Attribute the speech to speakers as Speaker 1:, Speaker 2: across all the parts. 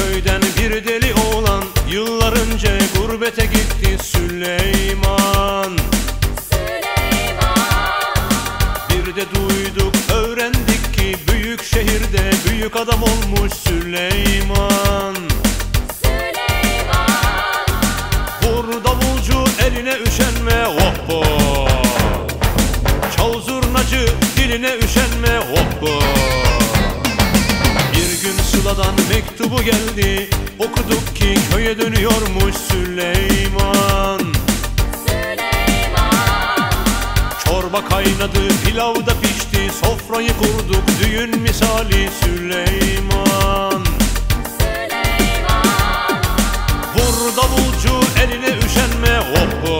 Speaker 1: Köyden bir deli oğlan Yıllar önce gurbete gitti Süleyman. Bir de duyduk öğrendik ki Büyük şehirde büyük adam olmuş Süleyman. Vur davulcu eline üşenme hoppa. Çal zurnacı diline üşenme hoppa. Bir Sıla'dan mektubu geldi. Okuduk ki köye dönüyormuş Süleyman. Çorba kaynadı pilav da pişti. Sofrayı kurduk düğün misali Süleyman. Vur davulcu eline üşenme hoppa Çal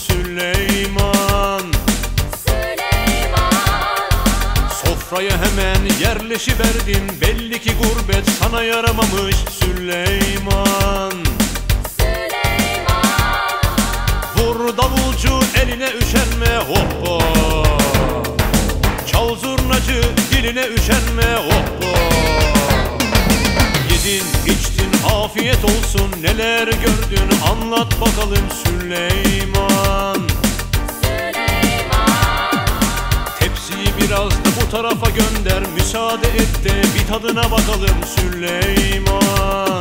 Speaker 1: unutmuşsun Süleyman. Sofraya hemen yerleşiverdin Belli ki gurbet sana yaramamış Süleyman. Vur davulcu eline üşenme hoppa Çal zurnacı diline üşenme hoppa Yedin içtin afiyet olsun. Neler gördün anlat bakalım Süleyman. Tepsiyi biraz da bu tarafa gönder müsaade et de bir tadına bakalım Süleyman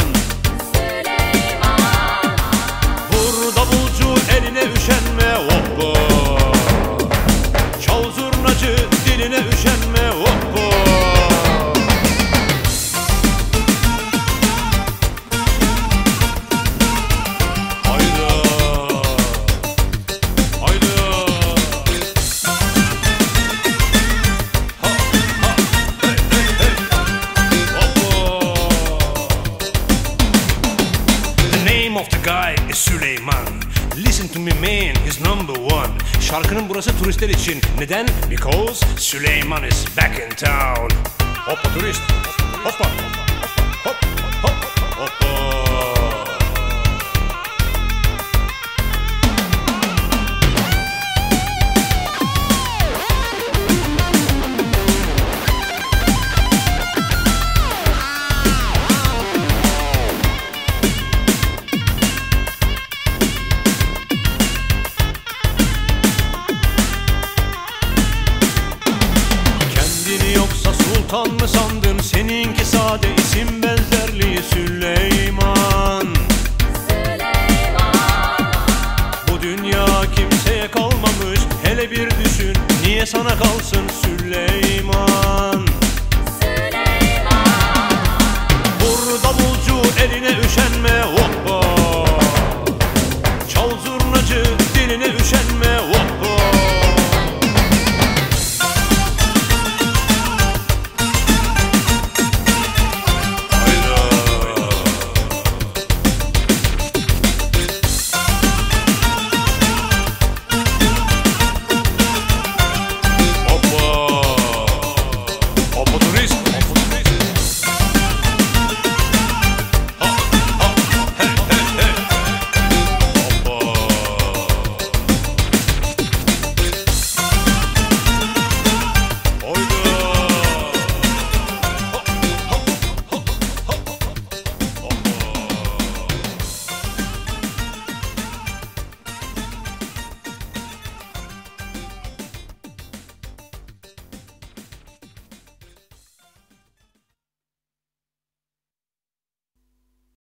Speaker 2: of the guy is Süleyman. Listen to me man, he's number one. Şarkının burası turistler için. Neden? Because Süleyman is back in town. Hoppa turist. Hoppa. Hop
Speaker 1: sultan mı sandın Seninki sade. İsim benzerliği Süleyman. Bu dünya kimseye kalmamış. Hele bir düşün niye sana kalsın Süleyman